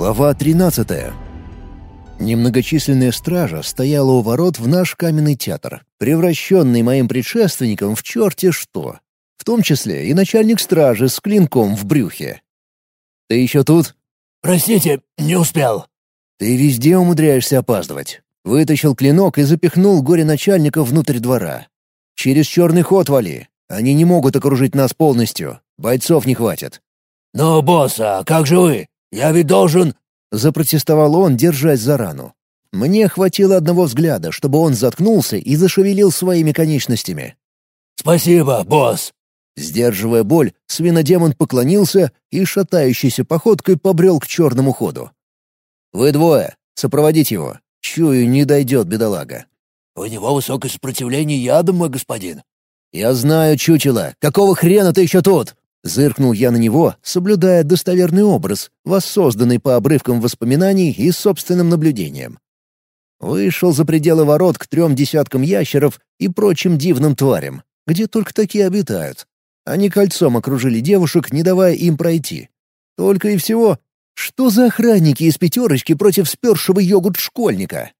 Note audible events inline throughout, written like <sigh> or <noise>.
Глава 13. Немногочисленная стража стояла у ворот в наш каменный театр, превращенный моим предшественником в черте что. В том числе и начальник стражи с клинком в брюхе. «Ты еще тут?» «Простите, не успел». «Ты везде умудряешься опаздывать». Вытащил клинок и запихнул горе-начальника внутрь двора. «Через черный ход вали. Они не могут окружить нас полностью. Бойцов не хватит». «Но, босс, а как же вы? Я ведь должен...» — запротестовал он, держась за рану. Мне хватило одного взгляда, чтобы он заткнулся и зашевелил своими конечностями. «Спасибо, босс!» Сдерживая боль, свинодемон поклонился и шатающейся походкой побрел к черному ходу. «Вы двое. Сопроводить его. Чую, не дойдет бедолага». «У него высокое сопротивление ядом, мой господин». «Я знаю, чучело. Какого хрена ты еще тут?» Зыркнул я на него, соблюдая достоверный образ, воссозданный по обрывкам воспоминаний и собственным наблюдениям. Вышел за пределы ворот к трем десяткам ящеров и прочим дивным тварям, где только такие обитают. Они кольцом окружили девушек, не давая им пройти. Только и всего, что за охранники из пятерочки против спершего йогурт школьника?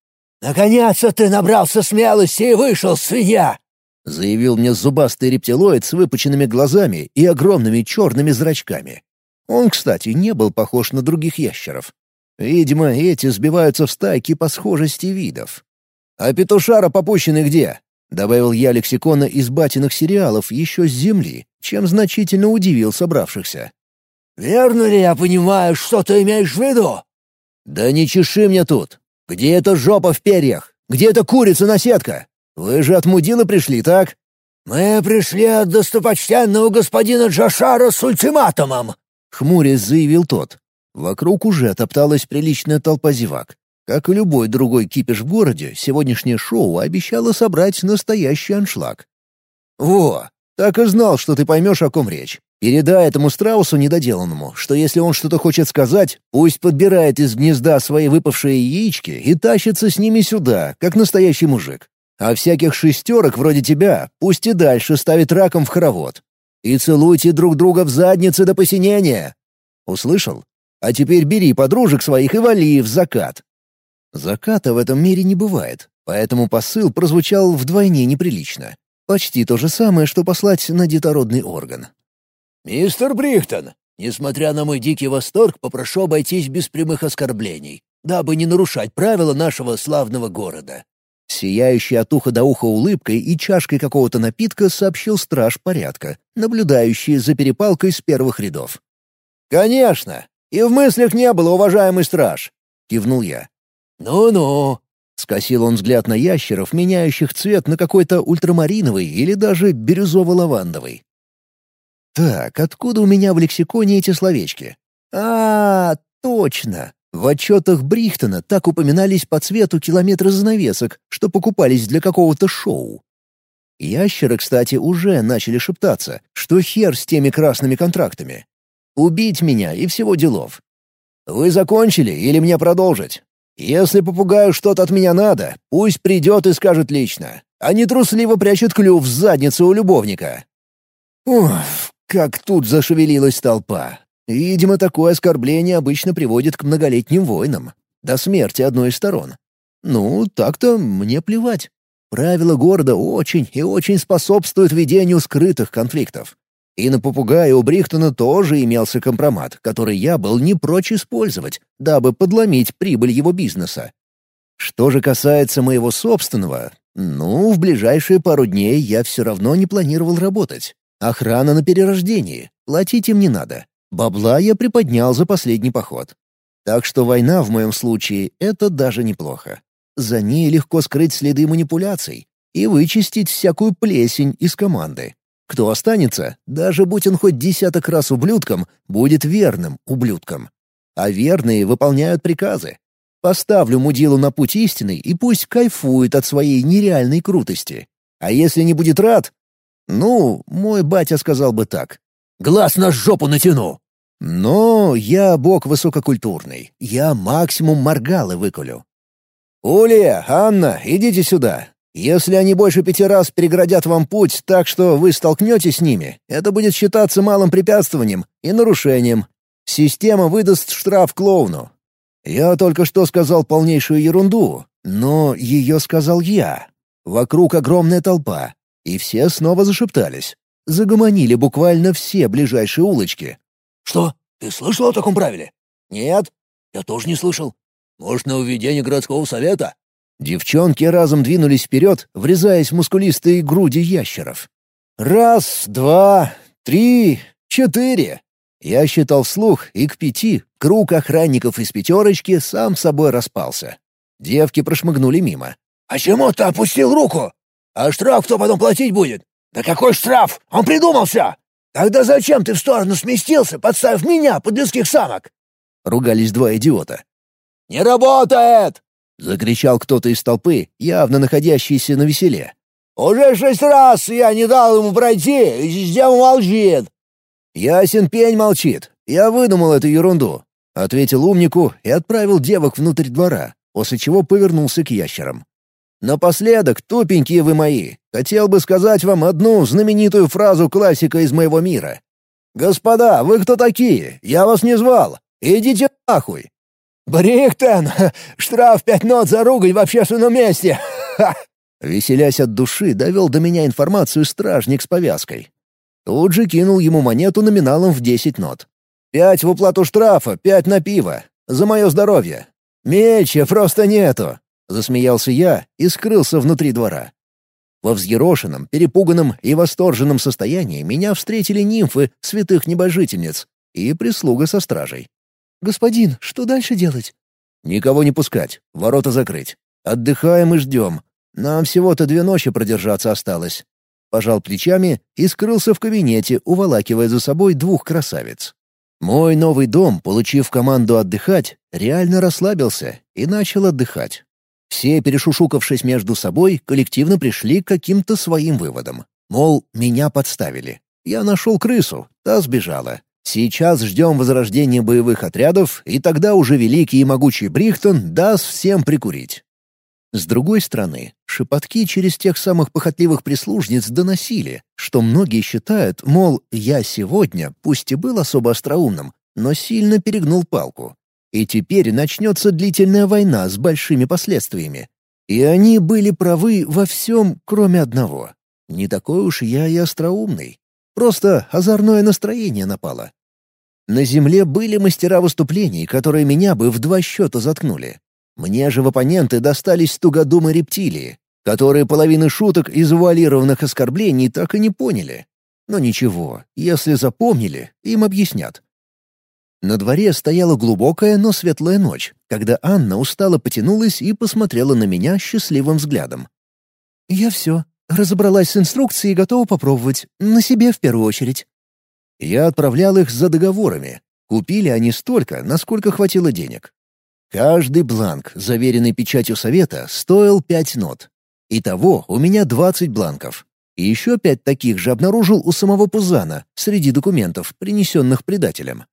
«Наконец-то ты набрался смелости и вышел, свинья!» — заявил мне зубастый рептилоид с выпученными глазами и огромными черными зрачками. Он, кстати, не был похож на других ящеров. Видимо, эти сбиваются в стайки по схожести видов. «А петушара попущенный где?» — добавил я лексикона из батиных сериалов еще с земли, чем значительно удивил собравшихся. «Верно ли я понимаю, что ты имеешь в виду?» «Да не чеши мне тут! Где эта жопа в перьях? Где эта курица на сетка? Вы же от мудила пришли, так?» «Мы пришли от достопочтенного господина Джашара с ультиматумом», — хмурясь заявил тот. Вокруг уже топталась приличная толпа зевак. Как и любой другой кипиш в городе, сегодняшнее шоу обещало собрать настоящий аншлаг. «Во! Так и знал, что ты поймешь, о ком речь. Передай этому страусу недоделанному, что если он что-то хочет сказать, пусть подбирает из гнезда свои выпавшие яички и тащится с ними сюда, как настоящий мужик. А всяких шестерок вроде тебя пусть и дальше ставит раком в хоровод. И целуйте друг друга в задницы до посинения. Услышал? А теперь бери подружек своих и вали в закат. Заката в этом мире не бывает, поэтому посыл прозвучал вдвойне неприлично. Почти то же самое, что послать на детородный орган. «Мистер Брихтон, несмотря на мой дикий восторг, попрошу обойтись без прямых оскорблений, дабы не нарушать правила нашего славного города. Сияющий от уха до уха улыбкой и чашкой какого-то напитка сообщил страж порядка, наблюдающий за перепалкой с первых рядов. «Конечно! И в мыслях не было, уважаемый страж!» — кивнул я. «Ну-ну!» — скосил он взгляд на ящеров, меняющих цвет на какой-то ультрамариновый или даже бирюзово-лавандовый. «Так, откуда у меня в лексиконе эти словечки?» «А, точно! В отчетах Брихтона так упоминались по цвету километры занавесок, что покупались для какого-то шоу. Ящеры, кстати, уже начали шептаться, что хер с теми красными контрактами. Убить меня и всего делов. Вы закончили или мне продолжить? Если попугаю что-то от меня надо, пусть придет и скажет лично, а не трусливо прячет клюв в задницу у любовника. Уф, как тут зашевелилась толпа. Видимо, такое оскорбление обычно приводит к многолетним войнам. До смерти одной из сторон. Ну, так-то мне плевать. Правила города очень и очень способствуют ведению скрытых конфликтов. И на попугая у Брихтона тоже имелся компромат, который я был не прочь использовать, дабы подломить прибыль его бизнеса. Что же касается моего собственного, ну, в ближайшие пару дней я все равно не планировал работать. Охрана на перерождении, платить им не надо. Бабла я приподнял за последний поход. Так что война в моем случае — это даже неплохо. За ней легко скрыть следы манипуляций и вычистить всякую плесень из команды. Кто останется, даже будь он хоть десяток раз ублюдком, будет верным ублюдком. А верные выполняют приказы. Поставлю мудилу на путь истины и пусть кайфует от своей нереальной крутости. А если не будет рад? Ну, мой батя сказал бы так. Глаз на жопу натяну!» «Но я бог высококультурный. Я максимум моргалы выколю». «Улия, Анна, идите сюда. Если они больше пяти раз переградят вам путь так, что вы столкнетесь с ними, это будет считаться малым препятствованием и нарушением. Система выдаст штраф клоуну. Я только что сказал полнейшую ерунду, но ее сказал я. Вокруг огромная толпа, и все снова зашептались. Загомонили буквально все ближайшие улочки. «Что? Ты слышал о таком правиле?» «Нет, я тоже не слышал. Может, на уведение городского совета?» Девчонки разом двинулись вперед, врезаясь в мускулистые груди ящеров. «Раз, два, три, четыре!» Я считал вслух, и к пяти круг охранников из пятерочки сам собой распался. Девки прошмыгнули мимо. «А чему ты опустил руку? А штраф кто потом платить будет? Да какой штраф? Он придумался! Тогда зачем ты в сторону сместился, подставив меня под людских самок?» Ругались два идиота. «Не работает!» — закричал кто-то из толпы, явно находящийся на веселе. «Уже шесть раз я не дал ему пройти, и система молчит!» «Ясен пень молчит. Я выдумал эту ерунду», — ответил умнику и отправил девок внутрь двора, после чего повернулся к ящерам. Напоследок, тупенькие вы мои, хотел бы сказать вам одну знаменитую фразу классика из моего мира. «Господа, вы кто такие? Я вас не звал. Идите нахуй!» «Бриктон! <laughs> Штраф пять нот за ругань в общественном месте!» <laughs> Веселясь от души, довел до меня информацию стражник с повязкой. Тут же кинул ему монету номиналом в десять нот. «Пять в уплату штрафа, пять на пиво. За мое здоровье. Меча просто нету. Засмеялся я и скрылся внутри двора. Во взъерошенном, перепуганном и восторженном состоянии меня встретили нимфы святых небожительниц и прислуга со стражей. «Господин, что дальше делать?» «Никого не пускать, ворота закрыть. Отдыхаем и ждем. Нам всего-то две ночи продержаться осталось». Пожал плечами и скрылся в кабинете, уволакивая за собой двух красавиц. Мой новый дом, получив команду отдыхать, реально расслабился и начал отдыхать. Все, перешушукавшись между собой, коллективно пришли к каким-то своим выводам. Мол, меня подставили. Я нашел крысу, та сбежала. Сейчас ждем возрождения боевых отрядов, и тогда уже великий и могучий Брихтон даст всем прикурить. С другой стороны, шепотки через тех самых похотливых прислужниц доносили, что многие считают, мол, я сегодня, пусть и был особо остроумным, но сильно перегнул палку. И теперь начнется длительная война с большими последствиями. И они были правы во всем, кроме одного. Не такой уж я и остроумный. Просто озорное настроение напало. На земле были мастера выступлений, которые меня бы в два счета заткнули. Мне же в оппоненты достались тугодумы рептилии, которые половины шуток и завуалированных оскорблений так и не поняли. Но ничего, если запомнили, им объяснят. На дворе стояла глубокая, но светлая ночь, когда Анна устало потянулась и посмотрела на меня счастливым взглядом. «Я все. Разобралась с инструкцией и готова попробовать. На себе в первую очередь». Я отправлял их за договорами. Купили они столько, насколько хватило денег. Каждый бланк, заверенный печатью совета, стоил пять нот. Итого у меня двадцать бланков. И еще пять таких же обнаружил у самого Пузана среди документов, принесенных предателем.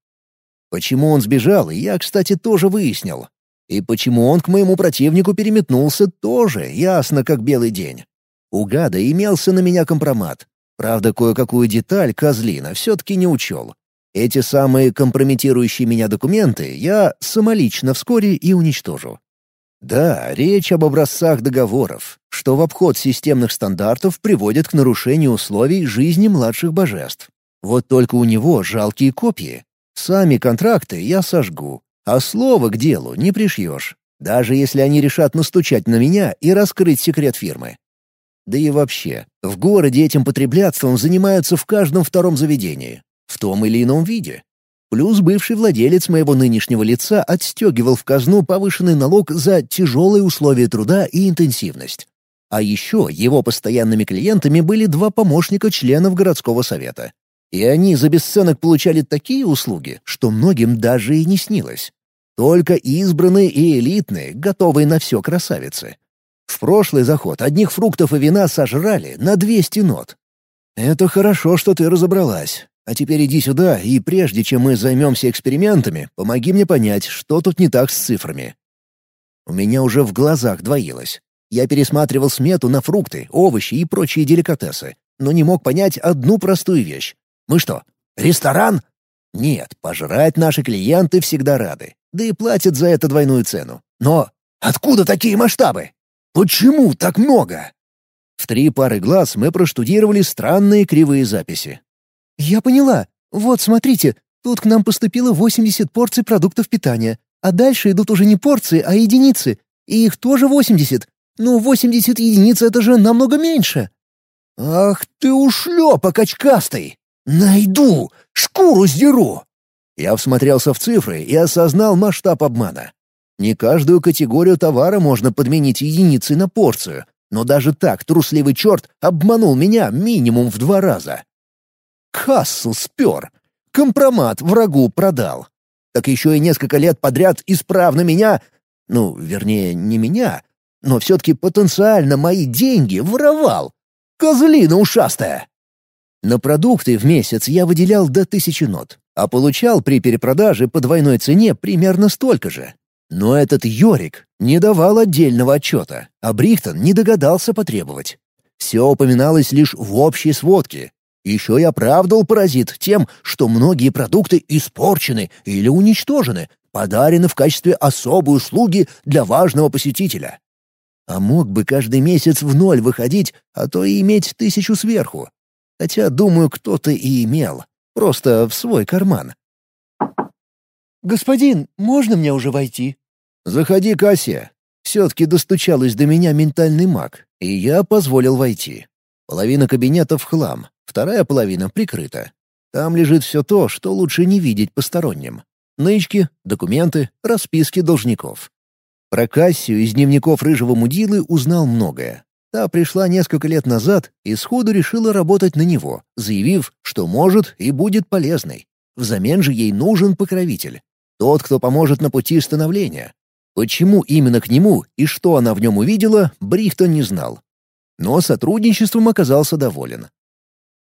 Почему он сбежал, я, кстати, тоже выяснил. И почему он к моему противнику переметнулся, тоже ясно, как белый день. У гада имелся на меня компромат. Правда, кое-какую деталь Козлина все-таки не учел. Эти самые компрометирующие меня документы я самолично вскоре и уничтожу. Да, речь об образцах договоров, что в обход системных стандартов приводит к нарушению условий жизни младших божеств. Вот только у него жалкие копии, Сами контракты я сожгу, а слово к делу не пришьешь, даже если они решат настучать на меня и раскрыть секрет фирмы. Да и вообще, в городе этим потреблятством занимаются в каждом втором заведении, в том или ином виде. Плюс бывший владелец моего нынешнего лица отстегивал в казну повышенный налог за тяжелые условия труда и интенсивность. А еще его постоянными клиентами были два помощника членов городского совета. И они за бесценок получали такие услуги, что многим даже и не снилось. Только избранные и элитные, готовые на все красавицы. В прошлый заход одних фруктов и вина сожрали на 200 нот. «Это хорошо, что ты разобралась. А теперь иди сюда, и прежде чем мы займемся экспериментами, помоги мне понять, что тут не так с цифрами». У меня уже в глазах двоилось. Я пересматривал смету на фрукты, овощи и прочие деликатесы, но не мог понять одну простую вещь. Мы что, ресторан? Нет, пожрать наши клиенты всегда рады, да и платят за это двойную цену. Но откуда такие масштабы? Почему так много? В три пары глаз мы проштудировали странные кривые записи. «Я поняла. Вот, смотрите, тут к нам поступило 80 порций продуктов питания, а дальше идут уже не порции, а единицы, и их тоже 80. Ну, 80 единиц — это же намного меньше». «Ах ты ушлепок очкастый! Найду! Шкуру сдеру!» Я всмотрелся в цифры и осознал масштаб обмана. Не каждую категорию товара можно подменить единицей на порцию, но даже так трусливый черт обманул меня минимум в два раза. Кассу спер. Компромат врагу продал. Так еще и несколько лет подряд исправно меня... Ну, вернее, не меня, но все-таки потенциально мои деньги воровал. Козлина ушастая! На продукты в месяц я выделял до тысячи нот, а получал при перепродаже по двойной цене примерно столько же. Но этот Йорик не давал отдельного отчета, а Брихтон не догадался потребовать. Все упоминалось лишь в общей сводке. Еще и оправдывал паразит тем, что многие продукты испорчены или уничтожены, подарены в качестве особой услуги для важного посетителя. А мог бы каждый месяц в ноль выходить, а то и иметь тысячу сверху. Хотя, думаю, кто-то и имел. Просто в свой карман. «Господин, можно мне уже войти?» «Заходи, Кассия». Все-таки достучалась до меня ментальный маг, и я позволил войти. Половина кабинета в хлам, вторая половина прикрыта. Там лежит все то, что лучше не видеть посторонним. Нычки, документы, расписки должников. Про Кассию из дневников рыжего мудилы узнал многое. Та пришла несколько лет назад и сходу решила работать на него, заявив, что может и будет полезной. Взамен же ей нужен покровитель. Тот, кто поможет на пути становления. Почему именно к нему и что она в нем увидела, Брихтон не знал. Но сотрудничеством оказался доволен.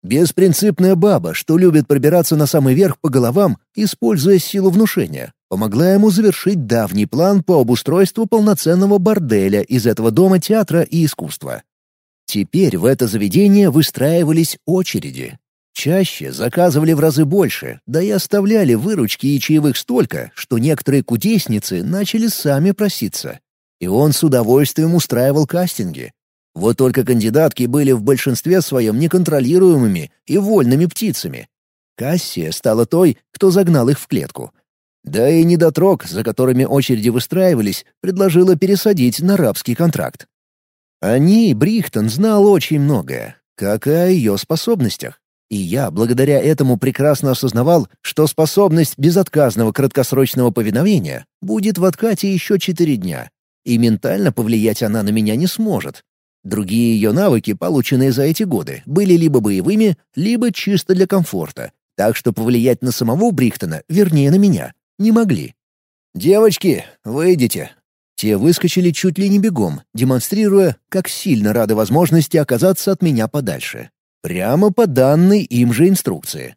Беспринципная баба, что любит пробираться на самый верх по головам, используя силу внушения, помогла ему завершить давний план по обустройству полноценного борделя из этого дома театра и искусства. Теперь в это заведение выстраивались очереди, Чаще заказывали в разы больше, да и оставляли выручки и чаевых столько, что некоторые кудесницы начали сами проситься. И он с удовольствием устраивал кастинги. Вот только кандидатки были в большинстве своем неконтролируемыми и вольными птицами. Кассия стала той, кто загнал их в клетку. Да и недотрог, за которыми очереди выстраивались, предложила пересадить на рабский контракт. О ней Брихтон знал очень многое, как и о ее способностях. И я, благодаря этому, прекрасно осознавал, что способность безотказного краткосрочного повиновения будет в откате еще четыре дня, и ментально повлиять она на меня не сможет. Другие ее навыки, полученные за эти годы, были либо боевыми, либо чисто для комфорта, так что повлиять на самого Брихтона, вернее на меня, не могли. «Девочки, выйдите!» Те выскочили чуть ли не бегом, демонстрируя, как сильно рады возможности оказаться от меня подальше. Прямо по данной им же инструкции.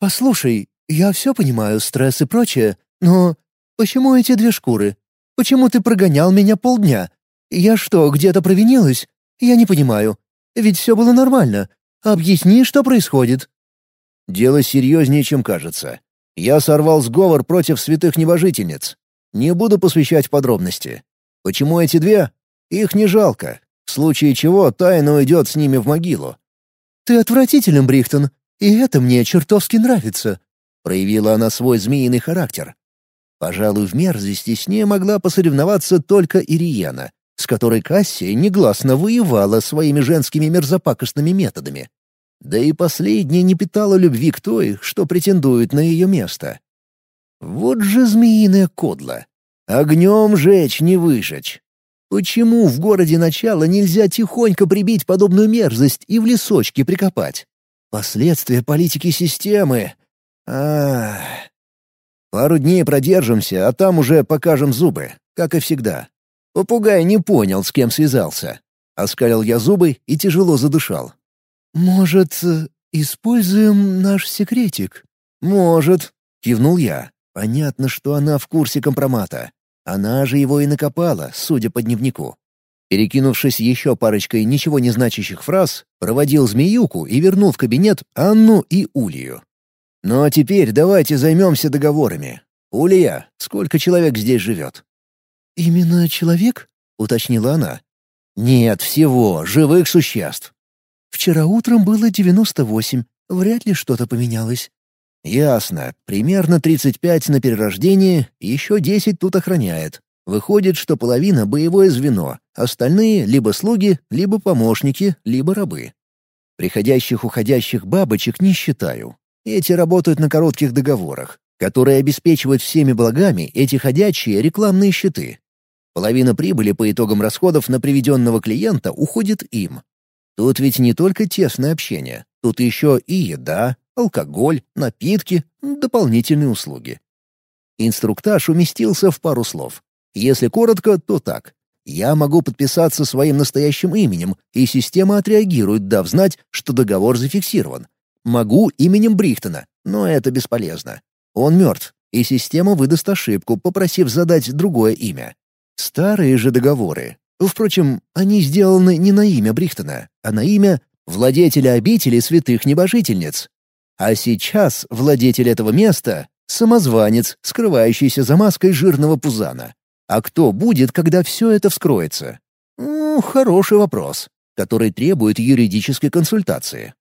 «Послушай, я все понимаю, стресс и прочее, но почему эти две шкуры? Почему ты прогонял меня полдня? Я что, где-то провинилась? Я не понимаю. Ведь все было нормально. Объясни, что происходит». Дело серьезнее, чем кажется. Я сорвал сговор против святых небожительниц. Не буду посвящать подробности. Почему эти две? Их не жалко. В случае чего тайна уйдет с ними в могилу. «Ты отвратителен, Брихтон, и это мне чертовски нравится», — проявила она свой змеиный характер. Пожалуй, в мерзости с ней могла посоревноваться только Ириена, с которой Кассия негласно воевала своими женскими мерзопакостными методами. Да и последняя не питала любви к той, что претендует на ее место. Вот же змеиная кодла. Огнем жечь не выжечь. Почему в городе начала нельзя тихонько прибить подобную мерзость и в лесочке прикопать? Последствия политики системы. А, Пару дней продержимся, а там уже покажем зубы, как и всегда. Попугай не понял, с кем связался. Оскалил я зубы и тяжело задышал. «Может, используем наш секретик?» «Может», — кивнул я. «Понятно, что она в курсе компромата. Она же его и накопала, судя по дневнику. Перекинувшись еще парочкой ничего не значащих фраз, проводил змеюку и вернул в кабинет Анну и Улью. Ну а теперь давайте займемся договорами. Улья, сколько человек здесь живет?» «Именно человек?» — уточнила она. «Нет, всего, живых существ». «Вчера утром было девяносто восемь. Вряд ли что-то поменялось». «Ясно. Примерно тридцать пять на перерождение, еще десять тут охраняет. Выходит, что половина — боевое звено, остальные — либо слуги, либо помощники, либо рабы. Приходящих-уходящих бабочек не считаю. Эти работают на коротких договорах, которые обеспечивают всеми благами эти ходячие рекламные щиты. Половина прибыли по итогам расходов на приведенного клиента уходит им. Тут ведь не только тесное общение, тут еще и еда, алкоголь, напитки, дополнительные услуги. Инструктаж уместился в пару слов. Если коротко, то так. Я могу подписаться своим настоящим именем, и система отреагирует, дав знать, что договор зафиксирован. Могу именем Брихтона, но это бесполезно. Он мертв, и система выдаст ошибку, попросив задать другое имя. Старые же договоры. Впрочем, они сделаны не на имя Брихтона, а на имя владетеля обители святых небожительниц. А сейчас владетель этого места — самозванец, скрывающийся за маской жирного пузана. А кто будет, когда все это вскроется? Ну, хороший вопрос, который требует юридической консультации.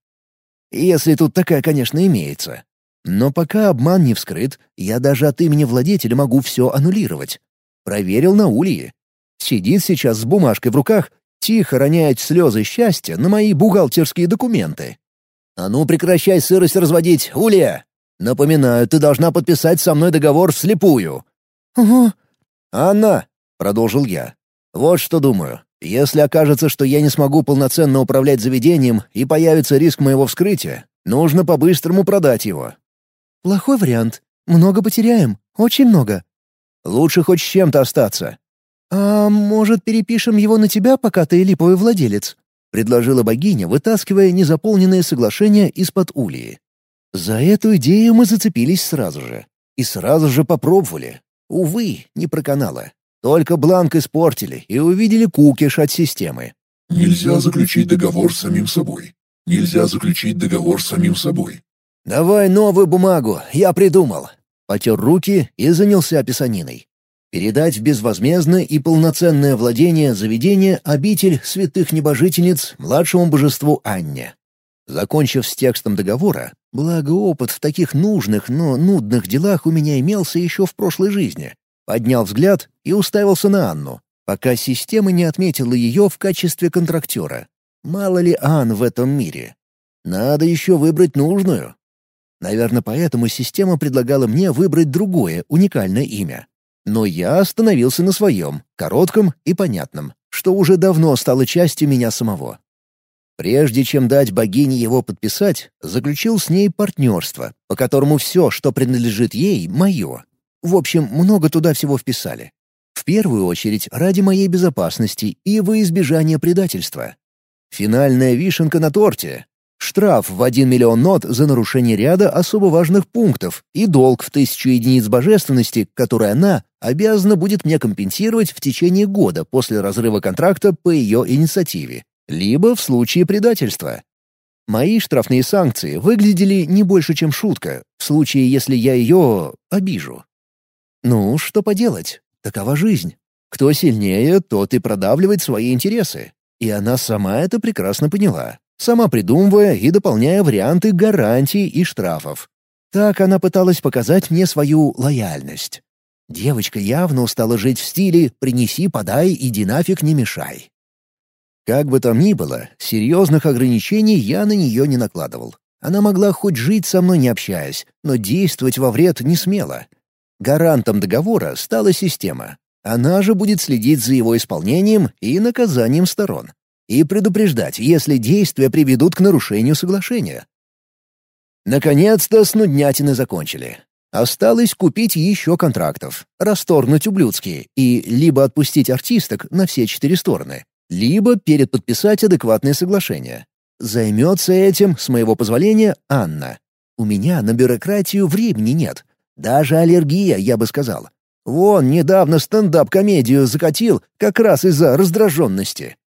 Если тут такая, конечно, имеется. Но пока обман не вскрыт, я даже от имени владетеля могу все аннулировать. Проверил на улье. Сидит сейчас с бумажкой в руках, тихо роняет слезы счастья на мои бухгалтерские документы. «А ну прекращай сырость разводить, Улья! Напоминаю, ты должна подписать со мной договор вслепую». «Ага», «Анна», — продолжил я, — «вот что думаю. Если окажется, что я не смогу полноценно управлять заведением и появится риск моего вскрытия, нужно по-быстрому продать его». «Плохой вариант. Много потеряем. Очень много». «Лучше хоть с чем-то остаться». «А может, перепишем его на тебя, пока ты липовый владелец?» — предложила богиня, вытаскивая незаполненное соглашение из-под ульи. За эту идею мы зацепились сразу же. И сразу же попробовали. Увы, не проканало. Только бланк испортили и увидели кукиш от системы. Нельзя заключить договор с самим собой. Нельзя заключить договор с самим собой. «Давай новую бумагу, я придумал». Потер руки и занялся писаниной. Передать безвозмездное и полноценное владение заведения обитель святых небожительниц младшему божеству Анне. Закончив с текстом договора, благо опыт в таких нужных, но нудных делах у меня имелся еще в прошлой жизни, поднял взгляд и уставился на Анну, пока система не отметила ее в качестве контрактера. Мало ли Ан в этом мире. Надо еще выбрать нужную. Наверное, поэтому система предлагала мне выбрать другое, уникальное имя. Но я остановился на своем, коротком и понятном, что уже давно стало частью меня самого. Прежде чем дать богине его подписать, заключил с ней партнерство, по которому все, что принадлежит ей, мое. В общем, много туда всего вписали. В первую очередь ради моей безопасности и во избежание предательства. Финальная вишенка на торте. Штраф в 1 миллион нот за нарушение ряда особо важных пунктов и долг в тысячу единиц божественности, который она обязана будет мне компенсировать в течение года после разрыва контракта по ее инициативе либо в случае предательства. Мои штрафные санкции выглядели не больше, чем шутка, в случае, если я ее обижу. Ну, что поделать, такова жизнь. Кто сильнее, тот и продавливает свои интересы. И она сама это прекрасно поняла, сама придумывая и дополняя варианты гарантий и штрафов. Так она пыталась показать мне свою лояльность. Девочка явно устала жить в стиле «принеси, подай, иди нафиг, не мешай». Как бы там ни было, серьезных ограничений я на нее не накладывал. Она могла хоть жить со мной не общаясь, но действовать во вред не смела. Гарантом договора стала система. Она же будет следить за его исполнением и наказанием сторон. И предупреждать, если действия приведут к нарушению соглашения. Наконец-то снуднятины закончили. Осталось купить еще контрактов, расторгнуть ублюдские и либо отпустить артисток на все четыре стороны, либо перед подписать адекватное соглашение. Займется этим, с моего позволения, Анна. У меня на бюрократию времени нет. Даже аллергия, я бы сказал. Вон, недавно стендап-комедию закатил как раз из-за раздраженности.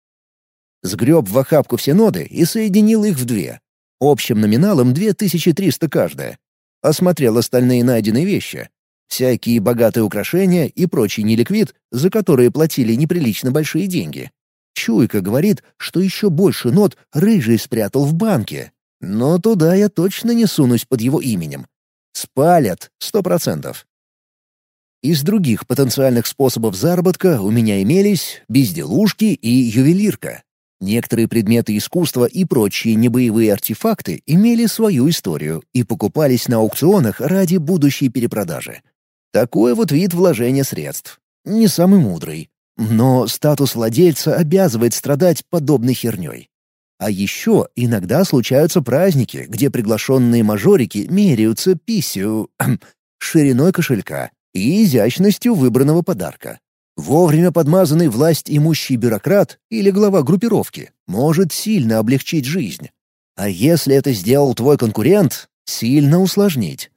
Сгреб в охапку все ноды и соединил их в две. Общим номиналом 2300 каждая. Осмотрел остальные найденные вещи. Всякие богатые украшения и прочий неликвид, за которые платили неприлично большие деньги. Чуйка говорит, что еще больше нот Рыжий спрятал в банке. Но туда я точно не сунусь под его именем. Спалят, сто процентов. Из других потенциальных способов заработка у меня имелись безделушки и ювелирка. Некоторые предметы искусства и прочие небоевые артефакты имели свою историю и покупались на аукционах ради будущей перепродажи. Такой вот вид вложения средств. Не самый мудрый. Но статус владельца обязывает страдать подобной херней. А еще иногда случаются праздники, где приглашенные мажорики меряются писью, <clears throat> шириной кошелька и изящностью выбранного подарка. Вовремя подмазанный власть имущий бюрократ или глава группировки может сильно облегчить жизнь. А если это сделал твой конкурент, сильно усложнить.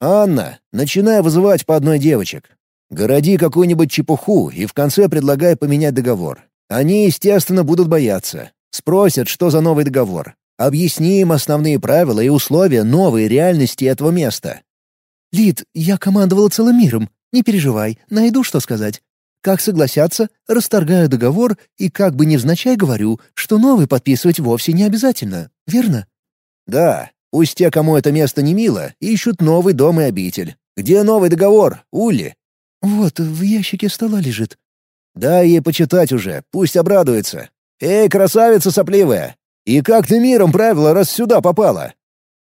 «Анна, начинай вызывать по одной девочек. Городи какую-нибудь чепуху и в конце предлагай поменять договор. Они, естественно, будут бояться. Спросят, что за новый договор. Объясни им основные правила и условия новой реальности этого места. «Лид, я командовала целым миром. Не переживай, найду, что сказать. Как согласятся, расторгаю договор и как бы невзначай говорю, что новый подписывать вовсе не обязательно, верно?» «Да, пусть те, кому это место не мило, ищут новый дом и обитель. Где новый договор, Улли?» «Вот, в ящике стола лежит». «Дай ей почитать уже, пусть обрадуется. Эй, красавица сопливая! И как ты миром правила, раз сюда попала?»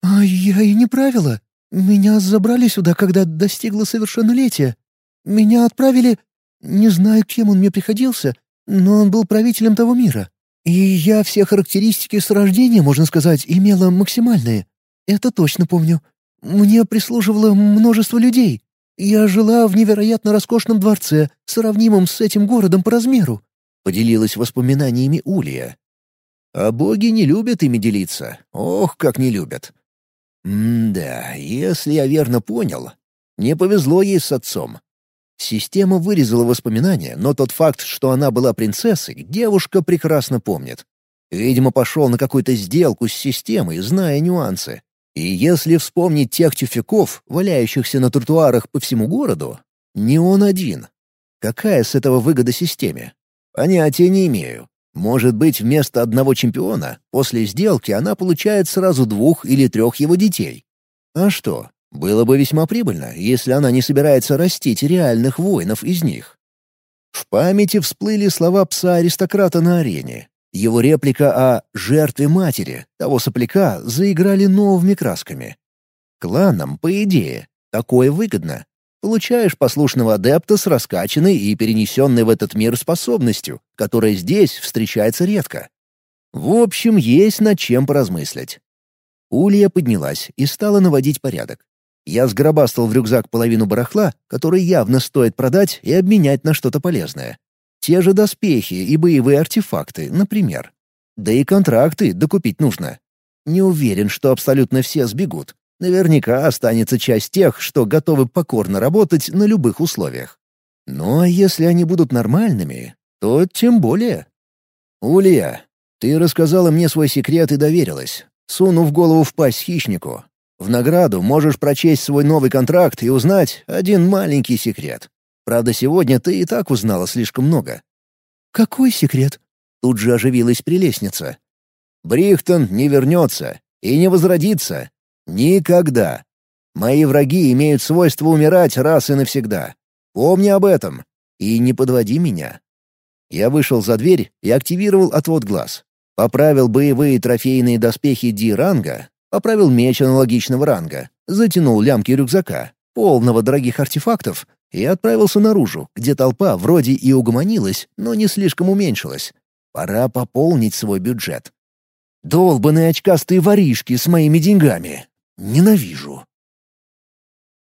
«А я и не правила. Меня забрали сюда, когда достигла совершеннолетия. Меня отправили... Не знаю, кем он мне приходился, но он был правителем того мира. И я все характеристики с рождения, можно сказать, имела максимальные. Это точно помню. Мне прислуживало множество людей. Я жила в невероятно роскошном дворце, сравнимом с этим городом по размеру. Поделилась воспоминаниями Улия. А боги не любят ими делиться. Ох, как не любят. М-да, если я верно понял, не повезло ей с отцом. Система вырезала воспоминания, но тот факт, что она была принцессой, девушка прекрасно помнит. Видимо, пошел на какую-то сделку с системой, зная нюансы. И если вспомнить тех тюфяков, валяющихся на тротуарах по всему городу, не он один. Какая с этого выгода системе? Понятия не имею. Может быть, вместо одного чемпиона после сделки она получает сразу двух или трех его детей. А что, было бы весьма прибыльно, если она не собирается растить реальных воинов из них. В памяти всплыли слова пса-аристократа на арене. Его реплика о «жертве матери» того сопляка заиграли новыми красками. Кланам, по идее, такое выгодно. Получаешь послушного адепта с раскачанной и перенесенной в этот мир способностью, которая здесь встречается редко. В общем, есть над чем поразмыслить. Улья поднялась и стала наводить порядок. Я сгробастал в рюкзак половину барахла, который явно стоит продать и обменять на что-то полезное. Те же доспехи и боевые артефакты, например. Да и контракты докупить нужно. Не уверен, что абсолютно все сбегут. Наверняка останется часть тех, что готовы покорно работать на любых условиях. А если они будут нормальными, то тем более. Улья, ты рассказала мне свой секрет и доверилась. Суну в голову в пасть хищнику. В награду можешь прочесть свой новый контракт и узнать один маленький секрет. Правда, сегодня ты и так узнала слишком много. «Какой секрет?» Тут же оживилась прелестница. «Брихтон не вернется и не возродится, Никогда. Мои враги имеют свойство умирать раз и навсегда. Помни об этом. И не подводи меня. Я вышел за дверь и активировал отвод глаз. Поправил боевые трофейные доспехи Ди-ранга, поправил меч аналогичного ранга, затянул лямки рюкзака, полного дорогих артефактов, и отправился наружу, где толпа вроде и угомонилась, но не слишком уменьшилась. Пора пополнить свой бюджет. Долбаные очкастые воришки с моими деньгами. Ненавижу.